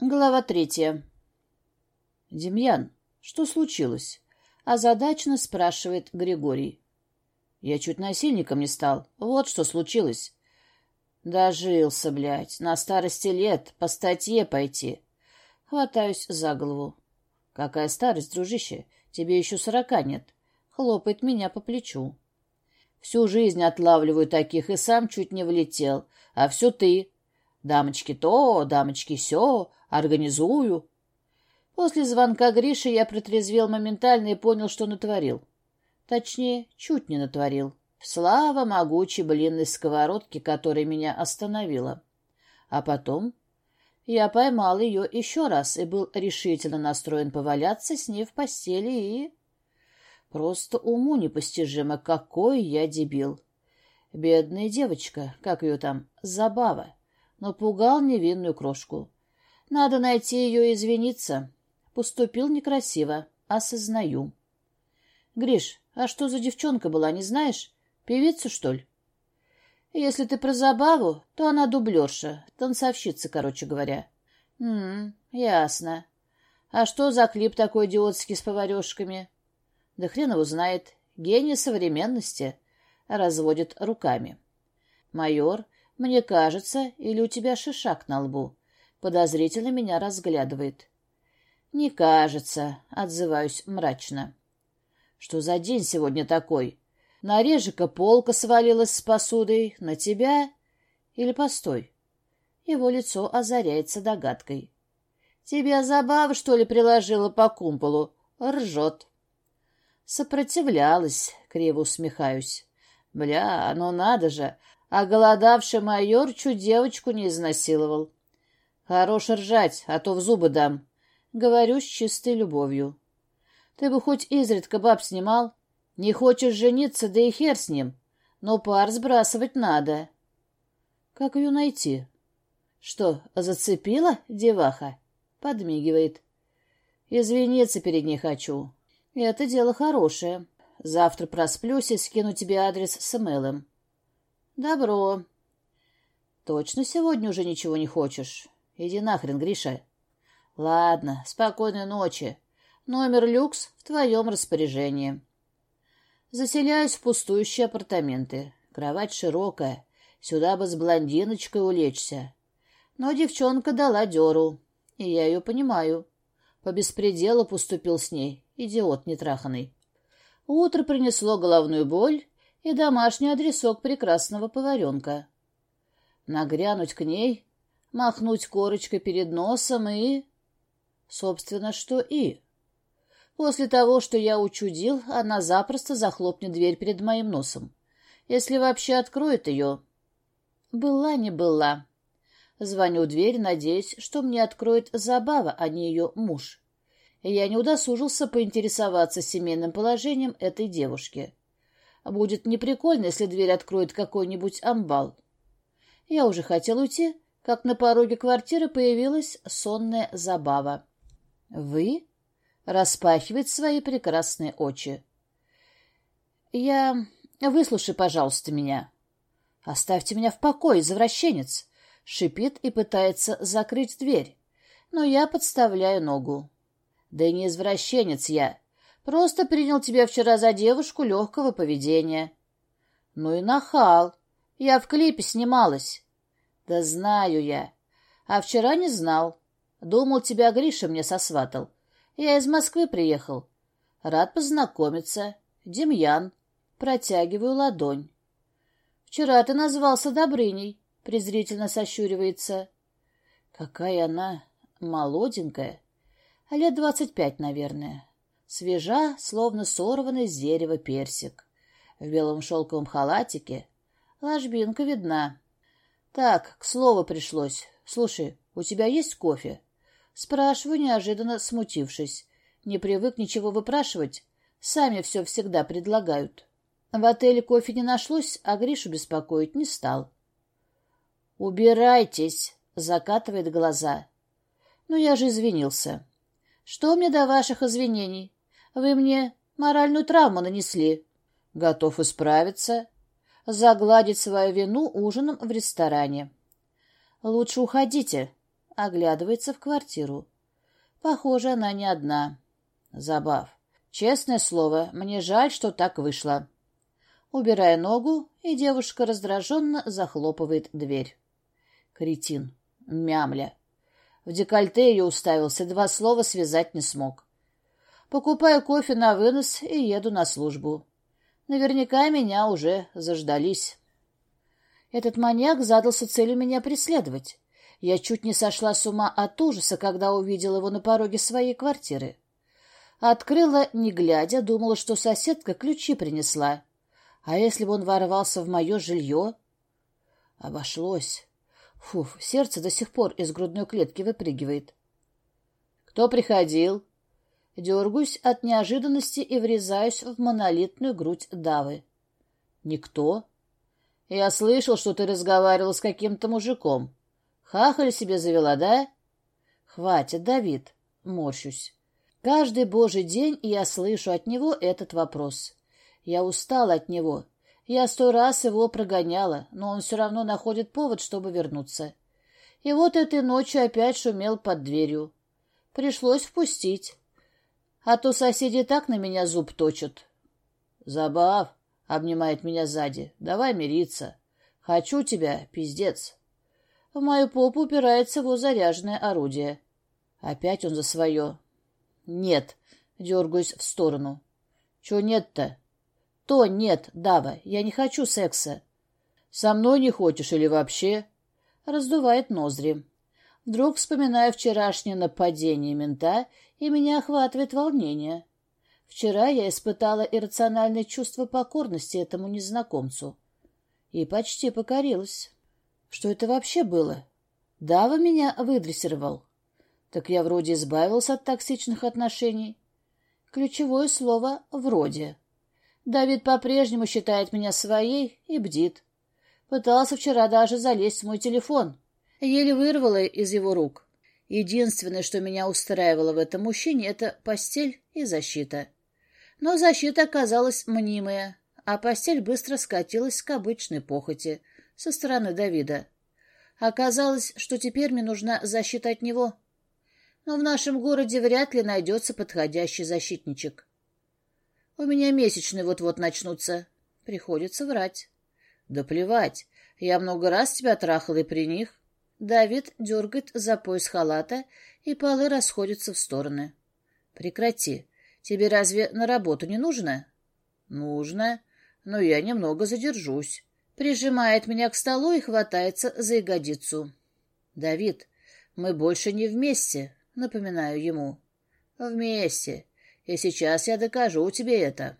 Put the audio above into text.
Глава третья. «Демьян, что случилось?» — озадаченно спрашивает Григорий. «Я чуть насильником не стал. Вот что случилось». «Дожился, блядь, на старости лет, по статье пойти». Хватаюсь за голову. «Какая старость, дружище? Тебе еще сорока нет». Хлопает меня по плечу. «Всю жизнь отлавливаю таких и сам чуть не влетел. А все ты. Дамочки то, дамочки сё, организую. После звонка Гриши я протрезвел моментально и понял, что натворил. Точнее, чуть не натворил. Слава могучей блинной сковородки, которая меня остановила. А потом я поймал ее еще раз и был решительно настроен поваляться с ней в постели и... Просто уму непостижимо, какой я дебил. Бедная девочка, как ее там, Забава напугал невинную крошку. Надо найти ее и извиниться. Поступил некрасиво, осознаю. Гриш, а что за девчонка была, не знаешь? Певица, что ли? Если ты про забаву, то она дублерша, танцовщица, короче говоря. М ясно. А что за клип такой идиотский с поварешками? Да хрен его знает. Гений современности. Разводит руками. Майор «Мне кажется, или у тебя шишак на лбу?» Подозрительно меня разглядывает. «Не кажется», — отзываюсь мрачно. «Что за день сегодня такой? На Режика полка свалилась с посудой, на тебя? Или постой?» Его лицо озаряется догадкой. «Тебя забава, что ли, приложила по кумполу?» Ржет. Сопротивлялась, криво усмехаюсь. «Бля, ну надо же, а голодавший майор чуть девочку не изнасиловал. Хорош ржать, а то в зубы дам. Говорю с чистой любовью. Ты бы хоть изредка баб снимал. Не хочешь жениться, да и хер с ним. Но пар сбрасывать надо. Как ее найти? Что, зацепила деваха? Подмигивает. Извиниться перед ней хочу. Это дело хорошее. Завтра просплюсь и скину тебе адрес с эмейлом. «Добро». «Точно сегодня уже ничего не хочешь? Иди нахрен, Гриша». «Ладно, спокойной ночи. Номер люкс в твоем распоряжении». Заселяюсь в пустующие апартаменты. Кровать широкая. Сюда бы с блондиночкой улечься. Но девчонка дала дёру. И я ее понимаю. По беспределу поступил с ней. Идиот нетраханный. Утро принесло головную боль и домашний адресок прекрасного поваренка. Нагрянуть к ней, махнуть корочкой перед носом и... Собственно, что и... После того, что я учудил, она запросто захлопнет дверь перед моим носом. Если вообще откроет ее. Была не была. Звоню в дверь, надеясь, что мне откроет забава, а не ее муж. Я не удосужился поинтересоваться семейным положением этой девушки. Будет неприкольно, если дверь откроет какой-нибудь амбал. Я уже хотел уйти, как на пороге квартиры появилась сонная забава. «Вы?» — распахивает свои прекрасные очи. «Я... Выслушай, пожалуйста, меня». «Оставьте меня в покое, извращенец!» — шипит и пытается закрыть дверь. Но я подставляю ногу. «Да и не извращенец я. Просто принял тебя вчера за девушку легкого поведения. Ну и нахал. Я в клипе снималась. Да знаю я. А вчера не знал. Думал, тебя Гриша мне сосватал. Я из Москвы приехал. Рад познакомиться. Демьян. Протягиваю ладонь. Вчера ты назвался Добрыней. Презрительно сощуривается. Какая она молоденькая. Лет двадцать пять, наверное. Свежа, словно сорванный с дерева персик. В белом шелковом халатике. Ложбинка видна. Так, к слову пришлось. Слушай, у тебя есть кофе? Спрашиваю, неожиданно смутившись. Не привык ничего выпрашивать. Сами все всегда предлагают. В отеле кофе не нашлось, а Гришу беспокоить не стал. «Убирайтесь!» — закатывает глаза. «Ну, я же извинился. Что мне до ваших извинений? Вы мне моральную травму нанесли. Готов исправиться. Загладить свою вину ужином в ресторане. Лучше уходите. оглядывается в квартиру. Похоже, она не одна. Забав. Честное слово, мне жаль, что так вышло. Убирая ногу, и девушка раздраженно захлопывает дверь. Кретин. Мямля. В декольте ее уставился, два слова связать не смог. Покупаю кофе на вынос и еду на службу. Наверняка меня уже заждались. Этот маньяк задался целью меня преследовать. Я чуть не сошла с ума от ужаса, когда увидела его на пороге своей квартиры. Открыла, не глядя, думала, что соседка ключи принесла. А если бы он ворвался в мое жилье? Обошлось. Фуф, сердце до сих пор из грудной клетки выпрыгивает. Кто приходил? Дергаюсь от неожиданности и врезаюсь в монолитную грудь Давы. Никто. Я слышал, что ты разговаривал с каким-то мужиком. Хахаль себе завела, да? Хватит, Давид. Морщусь. Каждый божий день я слышу от него этот вопрос. Я устал от него. Я сто раз его прогоняла, но он все равно находит повод, чтобы вернуться. И вот этой ночью опять шумел под дверью. Пришлось впустить. А то соседи так на меня зуб точат. Забав, обнимает меня сзади. Давай мириться. Хочу тебя, пиздец. В мою попу упирается его заряженное орудие. Опять он за свое. Нет, дергаюсь в сторону. Чего нет-то? То нет, Дава, я не хочу секса. Со мной не хочешь или вообще? Раздувает ноздри. Вдруг вспоминаю вчерашнее нападение мента, и меня охватывает волнение. Вчера я испытала иррациональное чувство покорности этому незнакомцу. И почти покорилась. Что это вообще было? Дава меня выдрессировал. Так я вроде избавился от токсичных отношений. Ключевое слово «вроде». Давид по-прежнему считает меня своей и бдит. Пытался вчера даже залезть в мой телефон. Еле вырвала из его рук. Единственное, что меня устраивало в этом мужчине, это постель и защита. Но защита оказалась мнимая, а постель быстро скатилась к обычной похоти со стороны Давида. Оказалось, что теперь мне нужна защита от него — но в нашем городе вряд ли найдется подходящий защитничек. У меня месячные вот-вот начнутся. Приходится врать. Да плевать, я много раз тебя трахал и при них. Давид дергает за пояс халата, и полы расходятся в стороны. Прекрати. Тебе разве на работу не нужно? Нужно, но я немного задержусь. Прижимает меня к столу и хватается за ягодицу. Давид, мы больше не вместе, напоминаю ему. «Вместе. И сейчас я докажу тебе это».